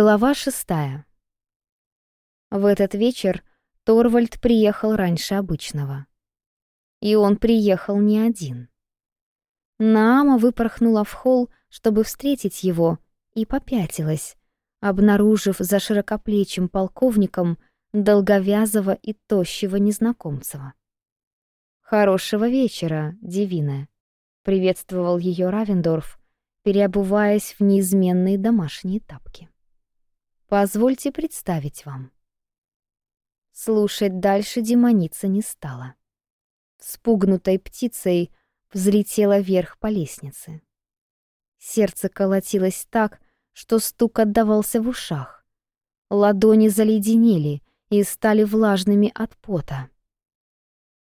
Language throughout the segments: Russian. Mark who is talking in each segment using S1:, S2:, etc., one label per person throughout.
S1: Глава шестая. В этот вечер Торвальд приехал раньше обычного. И он приехал не один. Наама выпорхнула в холл, чтобы встретить его, и попятилась, обнаружив за широкоплечим полковником долговязого и тощего незнакомцева. «Хорошего вечера, Девина», — приветствовал ее Равендорф, переобуваясь в неизменные домашние тапки. Позвольте представить вам». Слушать дальше демоница не стала. Спугнутой птицей взлетела вверх по лестнице. Сердце колотилось так, что стук отдавался в ушах. Ладони заледенели и стали влажными от пота.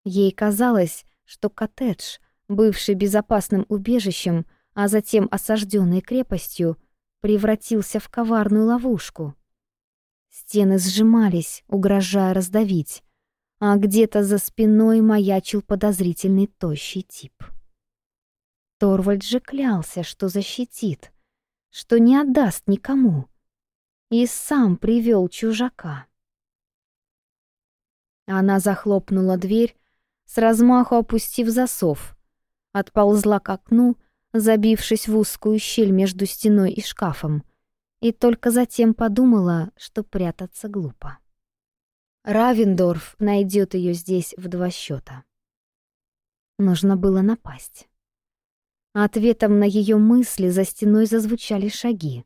S1: Ей казалось, что коттедж, бывший безопасным убежищем, а затем осажденной крепостью, превратился в коварную ловушку. Стены сжимались, угрожая раздавить, а где-то за спиной маячил подозрительный тощий тип. Торвальд же клялся, что защитит, что не отдаст никому, и сам привел чужака. Она захлопнула дверь, с размаху опустив засов, отползла к окну забившись в узкую щель между стеной и шкафом, и только затем подумала, что прятаться глупо. Равендорф найдет ее здесь в два счета. Нужно было напасть. Ответом на ее мысли за стеной зазвучали шаги,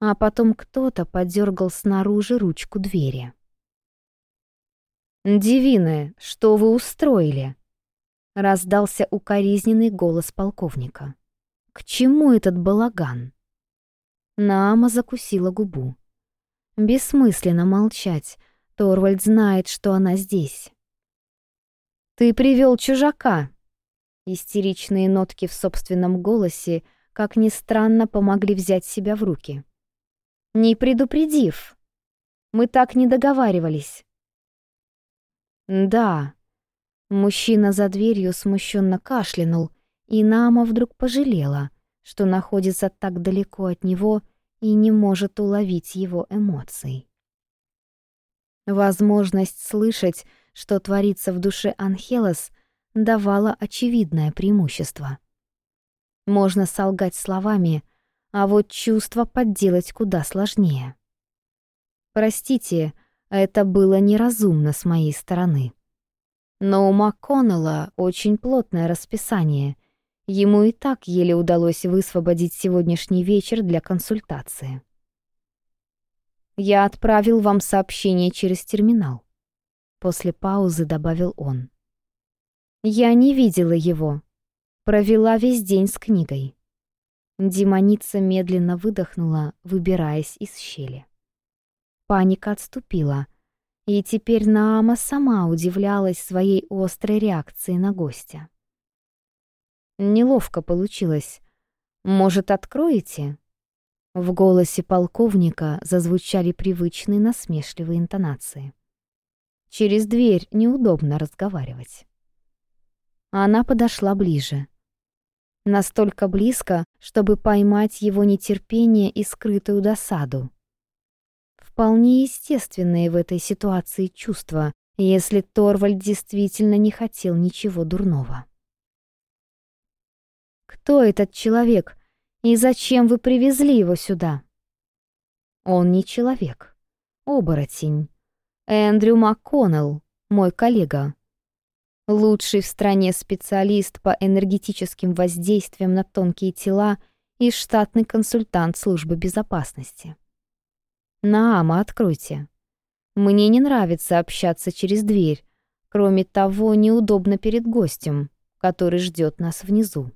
S1: а потом кто-то подергал снаружи ручку двери. «Дивины, что вы устроили?» — раздался укоризненный голос полковника. К чему этот балаган? Наама закусила губу. Бессмысленно молчать. Торвальд знает, что она здесь. «Ты привел чужака!» Истеричные нотки в собственном голосе, как ни странно, помогли взять себя в руки. «Не предупредив! Мы так не договаривались!» «Да!» Мужчина за дверью смущенно кашлянул, и Нама вдруг пожалела, что находится так далеко от него и не может уловить его эмоций. Возможность слышать, что творится в душе Анхелос, давала очевидное преимущество. Можно солгать словами, а вот чувство подделать куда сложнее. Простите, это было неразумно с моей стороны. Но у МакКоннелла очень плотное расписание, Ему и так еле удалось высвободить сегодняшний вечер для консультации. «Я отправил вам сообщение через терминал», — после паузы добавил он. «Я не видела его. Провела весь день с книгой». Демоница медленно выдохнула, выбираясь из щели. Паника отступила, и теперь Наама сама удивлялась своей острой реакции на гостя. Неловко получилось. Может, откроете?» В голосе полковника зазвучали привычные насмешливые интонации. «Через дверь неудобно разговаривать». Она подошла ближе. Настолько близко, чтобы поймать его нетерпение и скрытую досаду. Вполне естественные в этой ситуации чувства, если Торвальд действительно не хотел ничего дурного кто этот человек и зачем вы привезли его сюда?» «Он не человек. Оборотень. Эндрю МакКоннелл, мой коллега. Лучший в стране специалист по энергетическим воздействиям на тонкие тела и штатный консультант службы безопасности. Наама, откройте. Мне не нравится общаться через дверь. Кроме того, неудобно перед гостем, который ждет нас внизу.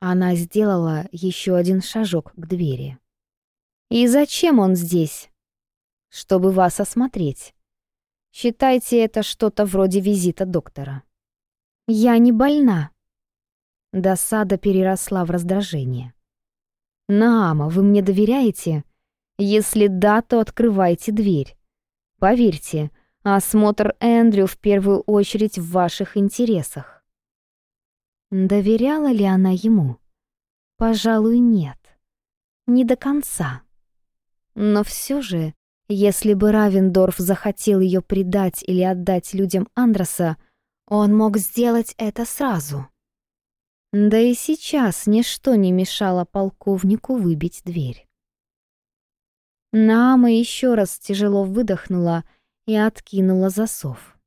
S1: Она сделала еще один шажок к двери. «И зачем он здесь?» «Чтобы вас осмотреть. Считайте это что-то вроде визита доктора». «Я не больна». Досада переросла в раздражение. «Наама, вы мне доверяете? Если да, то открывайте дверь. Поверьте, осмотр Эндрю в первую очередь в ваших интересах». Доверяла ли она ему? Пожалуй, нет. Не до конца. Но все же, если бы Равендорф захотел ее предать или отдать людям Андреса, он мог сделать это сразу. Да и сейчас ничто не мешало полковнику выбить дверь. Наама еще раз тяжело выдохнула и откинула засов.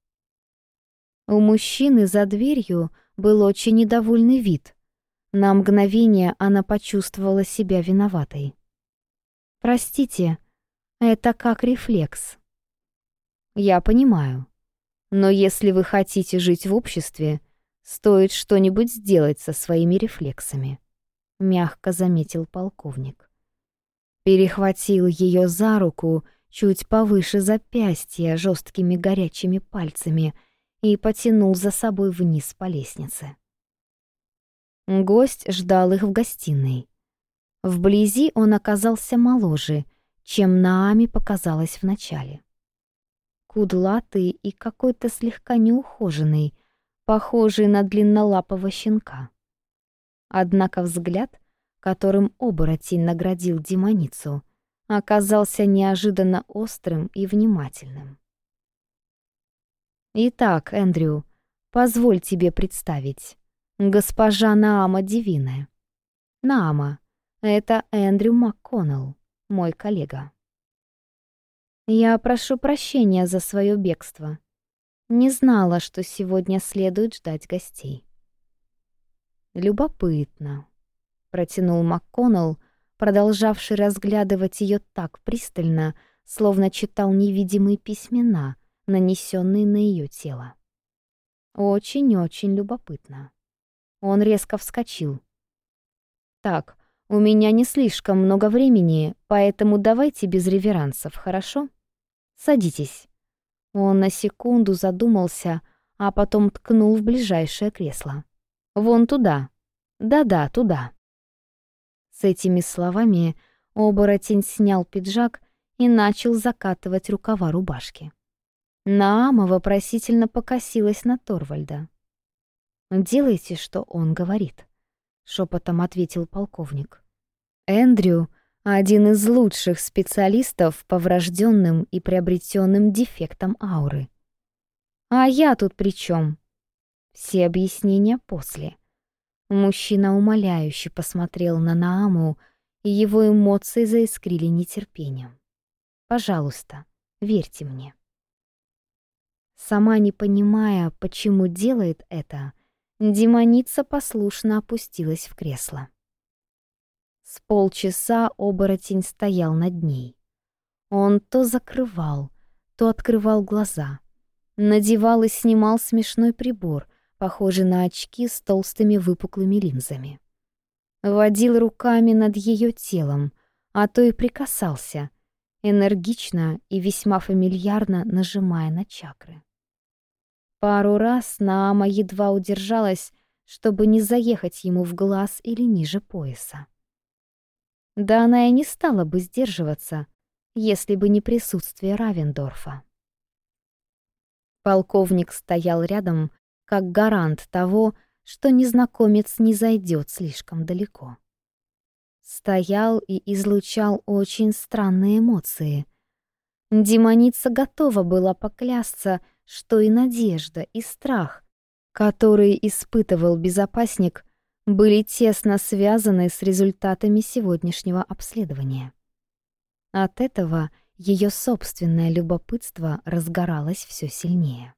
S1: У мужчины за дверью — был очень недовольный вид. На мгновение она почувствовала себя виноватой. «Простите, это как рефлекс». «Я понимаю. Но если вы хотите жить в обществе, стоит что-нибудь сделать со своими рефлексами», — мягко заметил полковник. Перехватил ее за руку чуть повыше запястья жесткими горячими пальцами — и потянул за собой вниз по лестнице. Гость ждал их в гостиной. Вблизи он оказался моложе, чем Наами показалось вначале. Кудлатый и какой-то слегка неухоженный, похожий на длиннолапого щенка. Однако взгляд, которым оборотень наградил демоницу, оказался неожиданно острым и внимательным. «Итак, Эндрю, позволь тебе представить. Госпожа Наама Дивине». «Наама, это Эндрю МакКоннелл, мой коллега». «Я прошу прощения за свое бегство. Не знала, что сегодня следует ждать гостей». «Любопытно», — протянул МакКоннелл, продолжавший разглядывать ее так пристально, словно читал невидимые письмена, нанесенный на ее тело. Очень-очень любопытно. Он резко вскочил. «Так, у меня не слишком много времени, поэтому давайте без реверансов, хорошо? Садитесь». Он на секунду задумался, а потом ткнул в ближайшее кресло. «Вон туда. Да-да, туда». С этими словами оборотень снял пиджак и начал закатывать рукава рубашки. Наама вопросительно покосилась на Торвальда. «Делайте, что он говорит», — шепотом ответил полковник. Эндрю — один из лучших специалистов по врожденным и приобретенным дефектам ауры. «А я тут при чем? Все объяснения после. Мужчина умоляюще посмотрел на Нааму, и его эмоции заискрили нетерпением. «Пожалуйста, верьте мне» сама не понимая, почему делает это, демоница послушно опустилась в кресло. С полчаса оборотень стоял над ней. Он то закрывал, то открывал глаза, надевал и снимал смешной прибор, похожий на очки с толстыми выпуклыми линзами. Водил руками над ее телом, а то и прикасался, энергично и весьма фамильярно нажимая на чакры. Пару раз Наама едва удержалась, чтобы не заехать ему в глаз или ниже пояса. Да она и не стала бы сдерживаться, если бы не присутствие Равендорфа. Полковник стоял рядом, как гарант того, что незнакомец не зайдет слишком далеко. Стоял и излучал очень странные эмоции. Демоница готова была поклясться, что и надежда, и страх, которые испытывал безопасник, были тесно связаны с результатами сегодняшнего обследования. От этого ее собственное любопытство разгоралось все сильнее.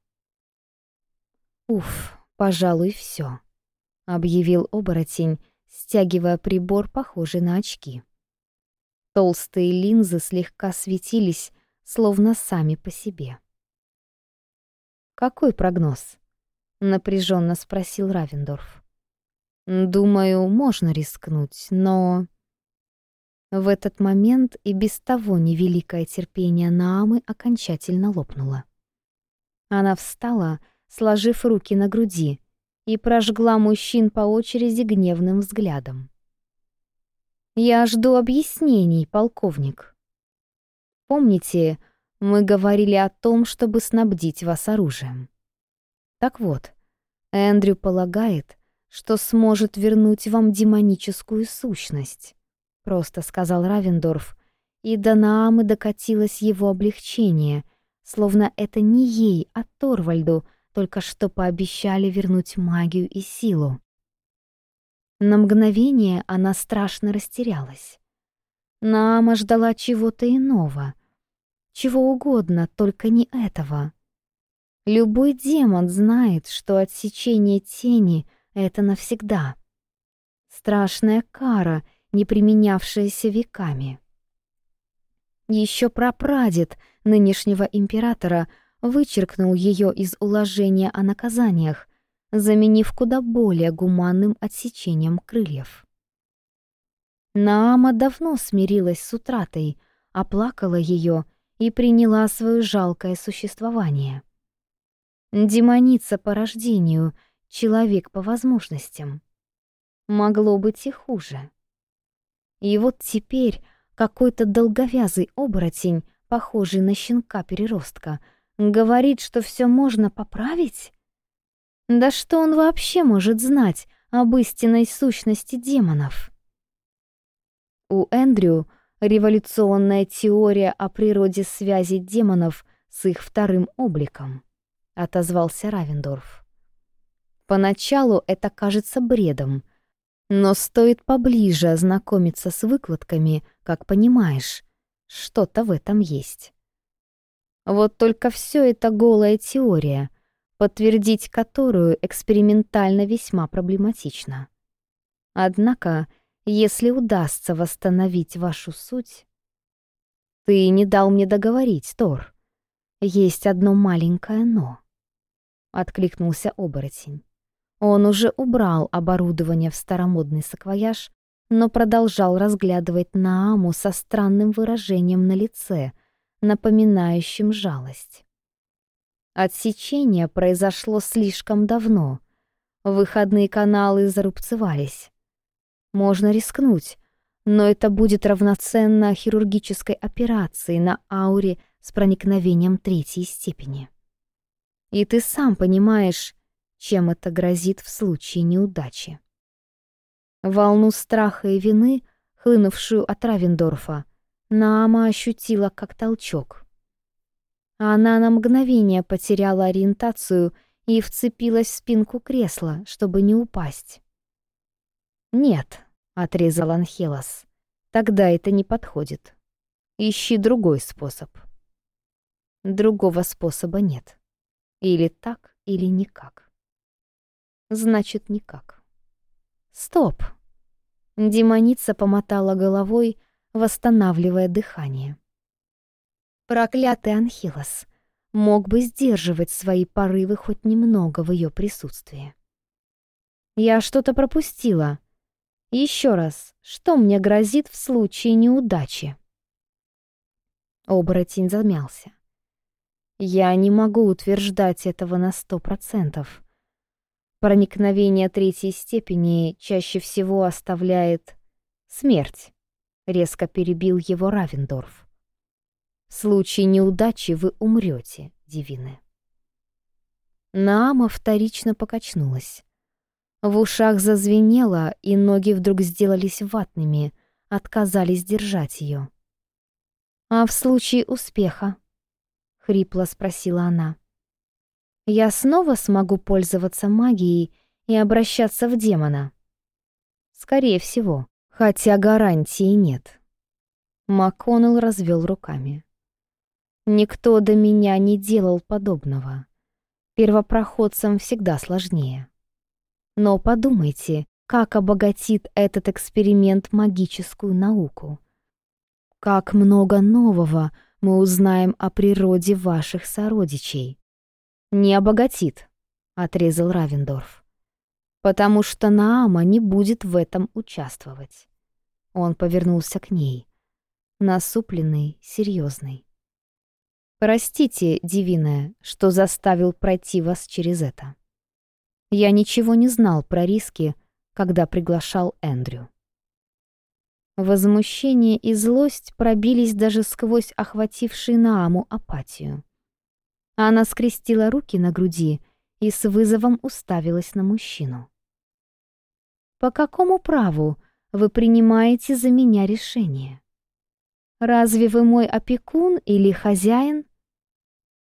S1: «Уф, пожалуй, все, объявил оборотень, стягивая прибор, похожий на очки. Толстые линзы слегка светились, словно сами по себе. «Какой прогноз?» — напряженно спросил Равендорф. «Думаю, можно рискнуть, но...» В этот момент и без того невеликое терпение Наамы окончательно лопнуло. Она встала, сложив руки на груди, и прожгла мужчин по очереди гневным взглядом. «Я жду объяснений, полковник. Помните, мы говорили о том, чтобы снабдить вас оружием. Так вот, Эндрю полагает, что сможет вернуть вам демоническую сущность, просто сказал Равендорф, и до Наамы докатилось его облегчение, словно это не ей, а Торвальду только что пообещали вернуть магию и силу. На мгновение она страшно растерялась. Наама ждала чего-то иного — чего угодно, только не этого. Любой демон знает, что отсечение тени — это навсегда. Страшная кара, не применявшаяся веками. Еще прапрадед нынешнего императора вычеркнул ее из уложения о наказаниях, заменив куда более гуманным отсечением крыльев. Наама давно смирилась с утратой, оплакала ее и приняла свое жалкое существование. Демоница по рождению, человек по возможностям. Могло быть и хуже. И вот теперь какой-то долговязый оборотень, похожий на щенка-переростка, говорит, что все можно поправить? Да что он вообще может знать об истинной сущности демонов? У Эндрю революционная теория о природе связи демонов с их вторым обликом», — отозвался Равендорф. «Поначалу это кажется бредом, но стоит поближе ознакомиться с выкладками, как понимаешь, что-то в этом есть. Вот только все это голая теория, подтвердить которую экспериментально весьма проблематично. Однако, — если удастся восстановить вашу суть. Ты не дал мне договорить, Тор. Есть одно маленькое «но». Откликнулся оборотень. Он уже убрал оборудование в старомодный саквояж, но продолжал разглядывать Нааму со странным выражением на лице, напоминающим жалость. Отсечение произошло слишком давно. Выходные каналы зарубцевались можно рискнуть, но это будет равноценно хирургической операции на ауре с проникновением третьей степени. И ты сам понимаешь, чем это грозит в случае неудачи. Волну страха и вины, хлынувшую от Равендорфа, Наама ощутила как толчок. Она на мгновение потеряла ориентацию и вцепилась в спинку кресла, чтобы не упасть. Нет, отрезал Анхелос. Тогда это не подходит. Ищи другой способ. Другого способа нет. Или так, или никак. Значит, никак. Стоп. Демоница помотала головой, восстанавливая дыхание. Проклятый Анхилос мог бы сдерживать свои порывы хоть немного в ее присутствии. «Я что-то пропустила», еще раз, что мне грозит в случае неудачи?» Оборотень замялся. «Я не могу утверждать этого на сто процентов. Проникновение третьей степени чаще всего оставляет смерть», — резко перебил его Равендорф. «В случае неудачи вы умрете, Дивины». Наама вторично покачнулась. В ушах зазвенело, и ноги вдруг сделались ватными, отказались держать ее. «А в случае успеха?» — хрипло спросила она. «Я снова смогу пользоваться магией и обращаться в демона?» «Скорее всего, хотя гарантии нет». МакКоннелл развел руками. «Никто до меня не делал подобного. Первопроходцам всегда сложнее». Но подумайте, как обогатит этот эксперимент магическую науку. Как много нового мы узнаем о природе ваших сородичей. Не обогатит, отрезал Равендорф. Потому что Наама не будет в этом участвовать. Он повернулся к ней, насупленный, серьезный. Простите, Дивиная, что заставил пройти вас через это. Я ничего не знал про риски, когда приглашал Эндрю. Возмущение и злость пробились даже сквозь охватившую Нааму апатию. Она скрестила руки на груди и с вызовом уставилась на мужчину. «По какому праву вы принимаете за меня решение? Разве вы мой опекун или хозяин?»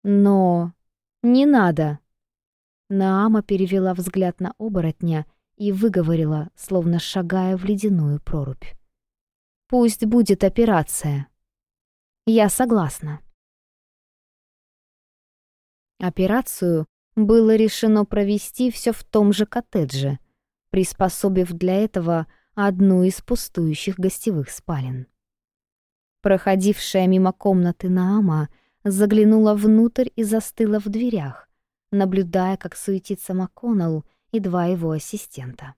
S1: «Но... не надо!» Наама перевела взгляд на оборотня и выговорила, словно шагая в ледяную прорубь. «Пусть будет операция». «Я согласна». Операцию было решено провести все в том же коттедже, приспособив для этого одну из пустующих гостевых спален. Проходившая мимо комнаты Наама заглянула внутрь и застыла в дверях, наблюдая, как суетится МакКоннелл и два его ассистента.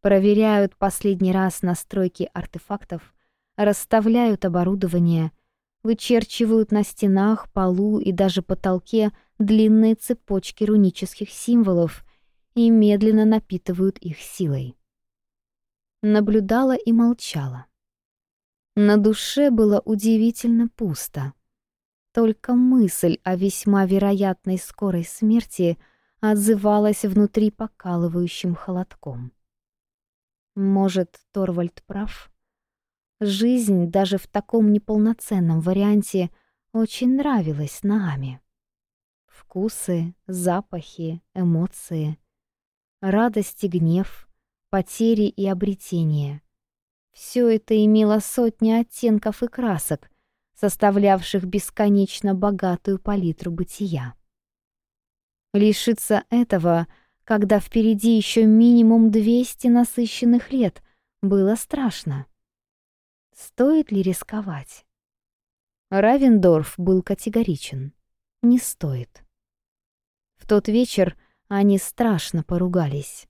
S1: Проверяют последний раз настройки артефактов, расставляют оборудование, вычерчивают на стенах, полу и даже потолке длинные цепочки рунических символов и медленно напитывают их силой. Наблюдала и молчала. На душе было удивительно пусто. Только мысль о весьма вероятной скорой смерти отзывалась внутри покалывающим холодком. Может, Торвальд прав? Жизнь даже в таком неполноценном варианте очень нравилась Наами. Вкусы, запахи, эмоции, радость и гнев, потери и обретения — все это имело сотни оттенков и красок, составлявших бесконечно богатую палитру бытия. Лишиться этого, когда впереди еще минимум 200 насыщенных лет, было страшно. Стоит ли рисковать? Равендорф был категоричен. Не стоит. В тот вечер они страшно поругались.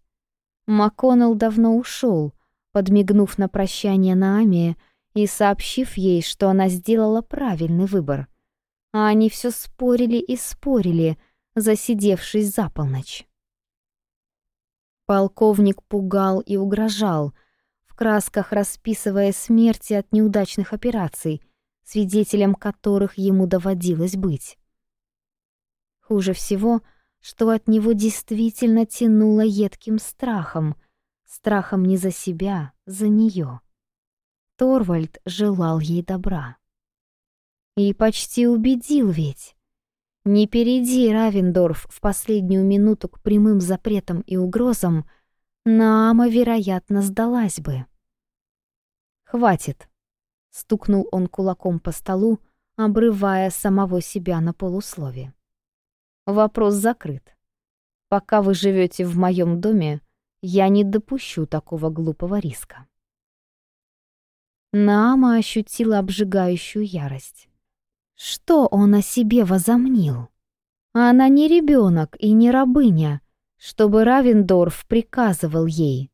S1: Макконнелл давно ушел, подмигнув на прощание Наамия, и сообщив ей, что она сделала правильный выбор. А они все спорили и спорили, засидевшись за полночь. Полковник пугал и угрожал, в красках расписывая смерти от неудачных операций, свидетелем которых ему доводилось быть. Хуже всего, что от него действительно тянуло едким страхом, страхом не за себя, за неё. Торвальд желал ей добра. И почти убедил ведь. Не перейди Равендорф в последнюю минуту к прямым запретам и угрозам, Наама, вероятно, сдалась бы. «Хватит!» — стукнул он кулаком по столу, обрывая самого себя на полуслове. «Вопрос закрыт. Пока вы живете в моем доме, я не допущу такого глупого риска». Нама ощутила обжигающую ярость. Что он о себе возомнил? Она не ребенок и не рабыня, чтобы Равендорф приказывал ей.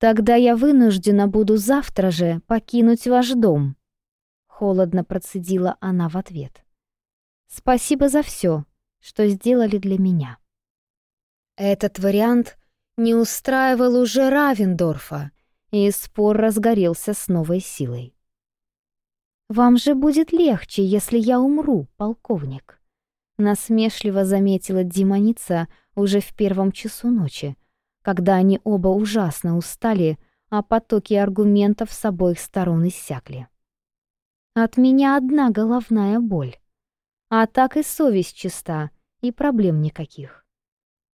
S1: «Тогда я вынуждена буду завтра же покинуть ваш дом», — холодно процедила она в ответ. «Спасибо за все, что сделали для меня». Этот вариант не устраивал уже Равендорфа, и спор разгорелся с новой силой. «Вам же будет легче, если я умру, полковник», — насмешливо заметила демоница уже в первом часу ночи, когда они оба ужасно устали, а потоки аргументов с обоих сторон иссякли. «От меня одна головная боль, а так и совесть чиста, и проблем никаких.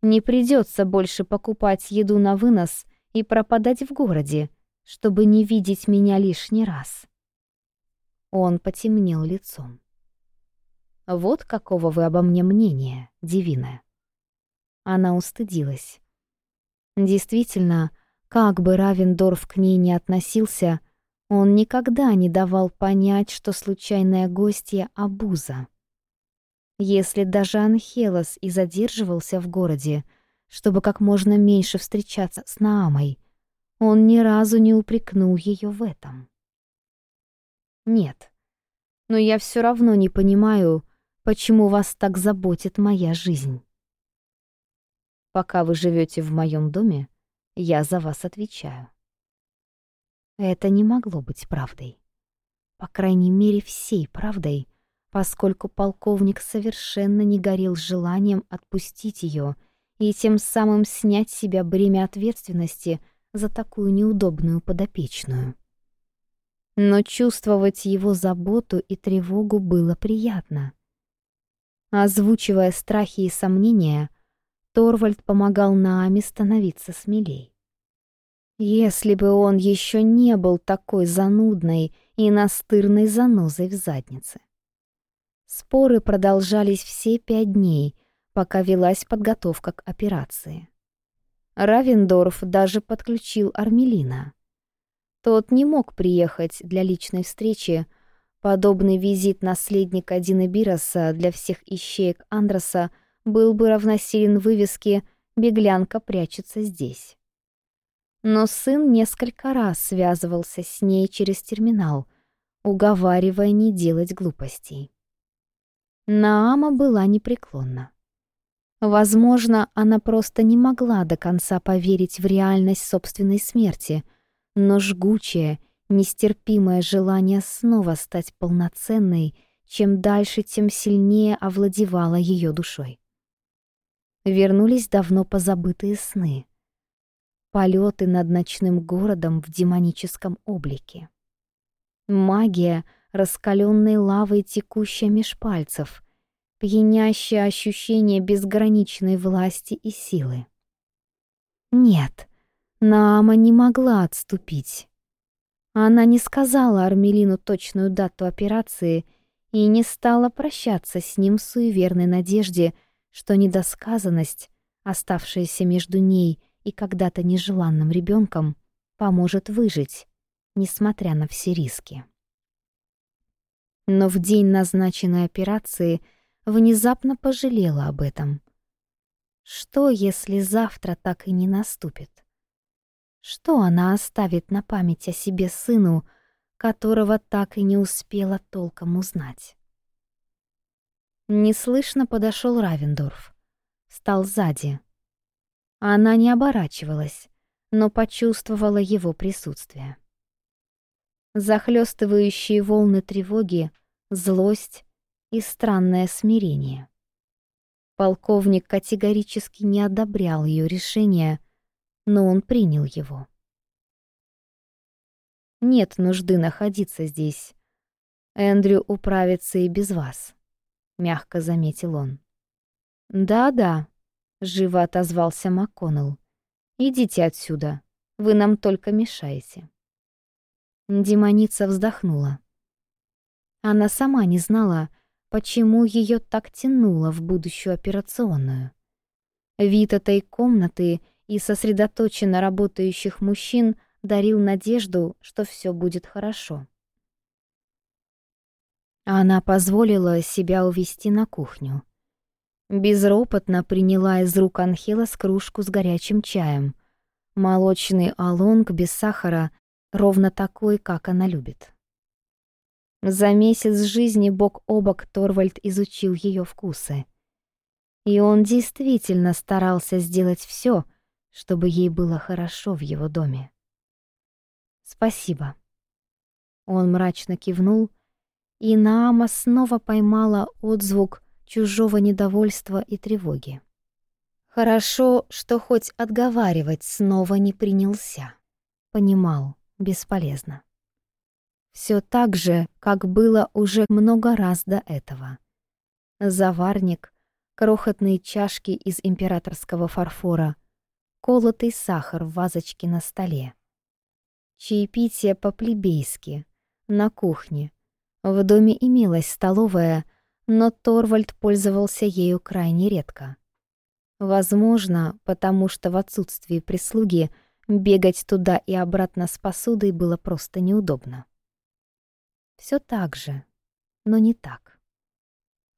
S1: Не придется больше покупать еду на вынос — и пропадать в городе, чтобы не видеть меня лишний раз. Он потемнел лицом. Вот какого вы обо мне мнения, девина. Она устыдилась. Действительно, как бы Равендорф к ней не относился, он никогда не давал понять, что случайная гостья — обуза. Если даже Анхелос и задерживался в городе — чтобы как можно меньше встречаться с Наамой. Он ни разу не упрекнул ее в этом. Нет. Но я все равно не понимаю, почему вас так заботит моя жизнь. Пока вы живете в моем доме, я за вас отвечаю. Это не могло быть правдой. По крайней мере, всей правдой, поскольку полковник совершенно не горел желанием отпустить ее и тем самым снять с себя бремя ответственности за такую неудобную подопечную. Но чувствовать его заботу и тревогу было приятно. Озвучивая страхи и сомнения, Торвальд помогал Нааме становиться смелей. Если бы он еще не был такой занудной и настырной занозой в заднице. Споры продолжались все пять дней — пока велась подготовка к операции. Равендорф даже подключил Армелина. Тот не мог приехать для личной встречи, Подобный визит наследника Дины Бироса для всех ищеек Андроса был бы равносилен вывеске «Беглянка прячется здесь». Но сын несколько раз связывался с ней через терминал, уговаривая не делать глупостей. Наама была непреклонна. Возможно, она просто не могла до конца поверить в реальность собственной смерти, но жгучее, нестерпимое желание снова стать полноценной, чем дальше, тем сильнее овладевало ее душой. Вернулись давно позабытые сны. Полеты над ночным городом в демоническом облике. Магия, раскаленной лавой текущая меж пальцев — пьянящее ощущение безграничной власти и силы. Нет, Наама не могла отступить. Она не сказала Армелину точную дату операции и не стала прощаться с ним в суеверной надежде, что недосказанность, оставшаяся между ней и когда-то нежеланным ребенком, поможет выжить, несмотря на все риски. Но в день назначенной операции — внезапно пожалела об этом. Что, если завтра так и не наступит? Что она оставит на память о себе сыну, которого так и не успела толком узнать? Неслышно подошел Равендорф. Встал сзади. Она не оборачивалась, но почувствовала его присутствие. Захлестывающие волны тревоги, злость и странное смирение. Полковник категорически не одобрял ее решение, но он принял его. «Нет нужды находиться здесь. Эндрю управится и без вас», — мягко заметил он. «Да-да», — живо отозвался МакКоннелл. «Идите отсюда. Вы нам только мешаете». Демоница вздохнула. Она сама не знала, почему ее так тянуло в будущую операционную. Вид этой комнаты и сосредоточенно работающих мужчин дарил надежду, что все будет хорошо. Она позволила себя увести на кухню. Безропотно приняла из рук Анхела кружку с горячим чаем. Молочный алонг без сахара, ровно такой, как она любит. За месяц жизни бок о бок Торвальд изучил ее вкусы. И он действительно старался сделать все, чтобы ей было хорошо в его доме. «Спасибо». Он мрачно кивнул, и Наама снова поймала отзвук чужого недовольства и тревоги. Хорошо, что хоть отговаривать снова не принялся. Понимал, бесполезно все так же, как было уже много раз до этого. Заварник, крохотные чашки из императорского фарфора, колотый сахар в вазочке на столе. Чаепитие по-плебейски, на кухне. В доме имелась столовая, но Торвальд пользовался ею крайне редко. Возможно, потому что в отсутствии прислуги бегать туда и обратно с посудой было просто неудобно. Все так же, но не так.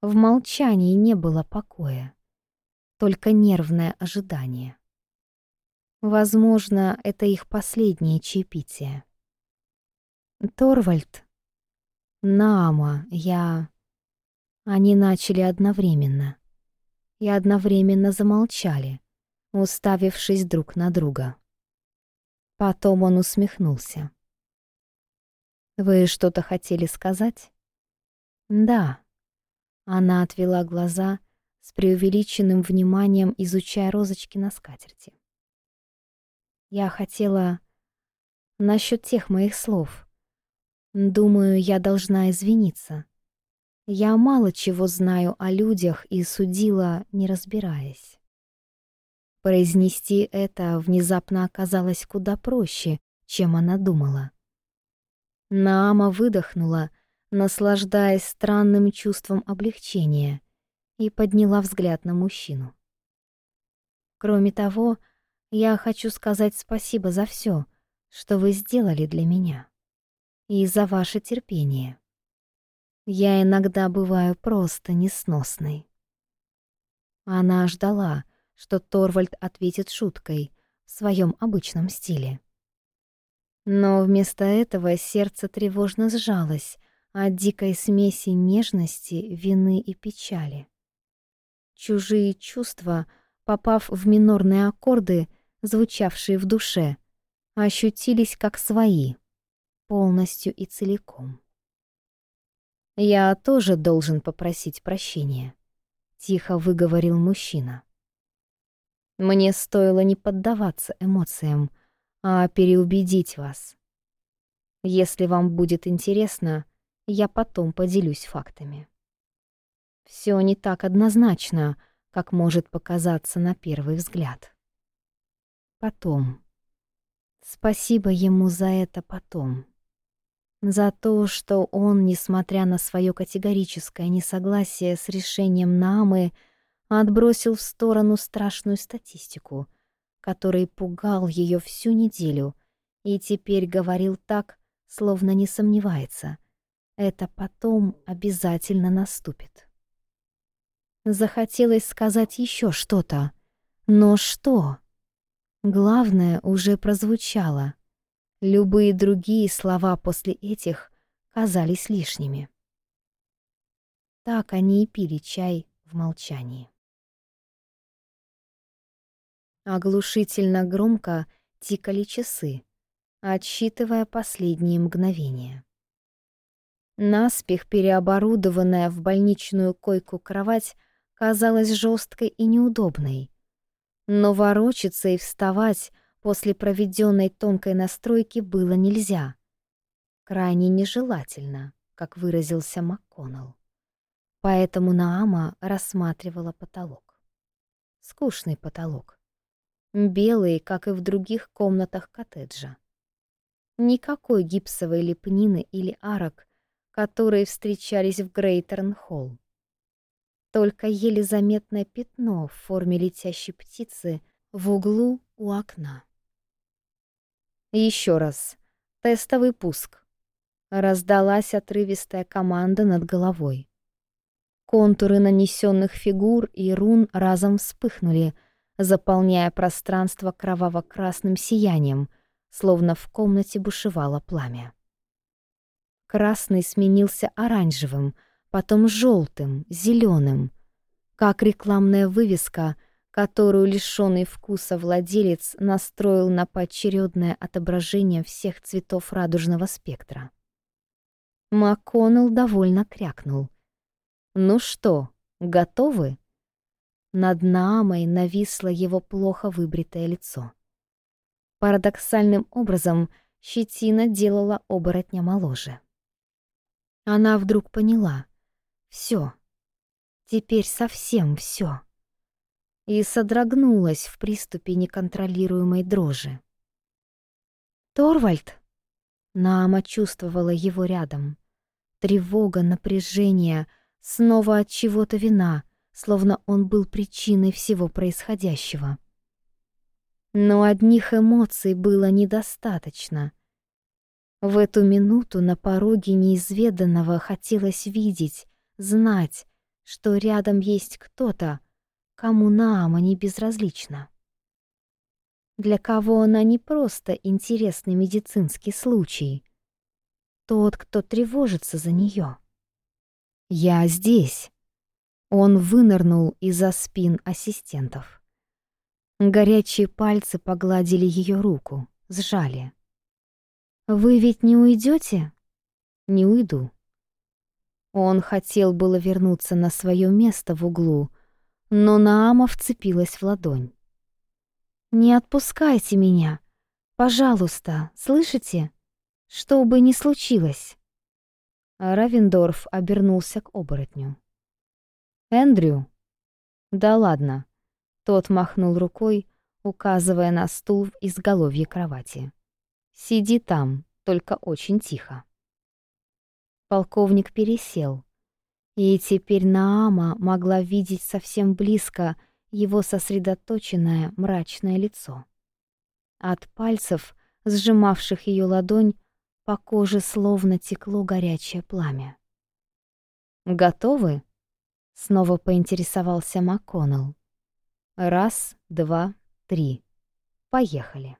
S1: В молчании не было покоя, только нервное ожидание. Возможно, это их последнее чаепитие. Торвальд, Нама, я... Они начали одновременно. И одновременно замолчали, уставившись друг на друга. Потом он усмехнулся. Вы что-то хотели сказать? Да. Она отвела глаза с преувеличенным вниманием, изучая розочки на скатерти. Я хотела насчет тех моих слов. Думаю, я должна извиниться. Я мало чего знаю о людях и судила, не разбираясь. Произнести это внезапно оказалось куда проще, чем она думала. Наама выдохнула, наслаждаясь странным чувством облегчения, и подняла взгляд на мужчину. «Кроме того, я хочу сказать спасибо за все, что вы сделали для меня, и за ваше терпение. Я иногда бываю просто несносной». Она ждала, что Торвальд ответит шуткой в своем обычном стиле. Но вместо этого сердце тревожно сжалось от дикой смеси нежности, вины и печали. Чужие чувства, попав в минорные аккорды, звучавшие в душе, ощутились как свои, полностью и целиком. «Я тоже должен попросить прощения», — тихо выговорил мужчина. Мне стоило не поддаваться эмоциям — а переубедить вас. Если вам будет интересно, я потом поделюсь фактами. Все не так однозначно, как может показаться на первый взгляд. Потом. Спасибо ему за это потом. За то, что он, несмотря на свое категорическое несогласие с решением Намы, отбросил в сторону страшную статистику — который пугал ее всю неделю и теперь говорил так, словно не сомневается. Это потом обязательно наступит. Захотелось сказать еще что-то. Но что? Главное уже прозвучало. Любые другие слова после этих казались лишними. Так они и пили чай в молчании оглушительно громко тикали часы, отсчитывая последние мгновения. Наспех переоборудованная в больничную койку кровать казалась жесткой и неудобной. Но ворочаться и вставать после проведенной тонкой настройки было нельзя. Крайне нежелательно, как выразился МакКоннелл. Поэтому Наама рассматривала потолок. Скучный потолок белые, как и в других комнатах коттеджа. Никакой гипсовой лепнины или арок, которые встречались в Грейтерн-холл. Только еле заметное пятно в форме летящей птицы в углу у окна. Еще раз. Тестовый пуск. Раздалась отрывистая команда над головой. Контуры нанесенных фигур и рун разом вспыхнули — заполняя пространство кроваво-красным сиянием, словно в комнате бушевало пламя. Красный сменился оранжевым, потом желтым, зеленым, как рекламная вывеска, которую лишенный вкуса владелец настроил на поочередное отображение всех цветов радужного спектра. МакКоннелл довольно крякнул. «Ну что, готовы?» Над Наамой нависло его плохо выбритое лицо. Парадоксальным образом щетина делала оборотня моложе. Она вдруг поняла. Все. Теперь совсем все. И содрогнулась в приступе неконтролируемой дрожи. «Торвальд!» Наама чувствовала его рядом. Тревога, напряжение, снова от чего-то вина — словно он был причиной всего происходящего. Но одних эмоций было недостаточно. В эту минуту на пороге неизведанного хотелось видеть, знать, что рядом есть кто-то, кому Наама не безразлично. Для кого она не просто интересный медицинский случай. Тот, кто тревожится за нее. «Я здесь», он вынырнул из-за спин ассистентов. Горячие пальцы погладили ее руку, сжали. «Вы ведь не уйдете?» «Не уйду». Он хотел было вернуться на свое место в углу, но Наама вцепилась в ладонь. «Не отпускайте меня! Пожалуйста, слышите? Что бы ни случилось!» Равендорф обернулся к оборотню. Эндрю?» «Да ладно». Тот махнул рукой, указывая на стул в изголовье кровати. «Сиди там, только очень тихо». Полковник пересел. И теперь Наама могла видеть совсем близко его сосредоточенное мрачное лицо. От пальцев, сжимавших ее ладонь, по коже словно текло горячее пламя. «Готовы?» Снова поинтересовался МакКоннелл. «Раз, два, три. Поехали».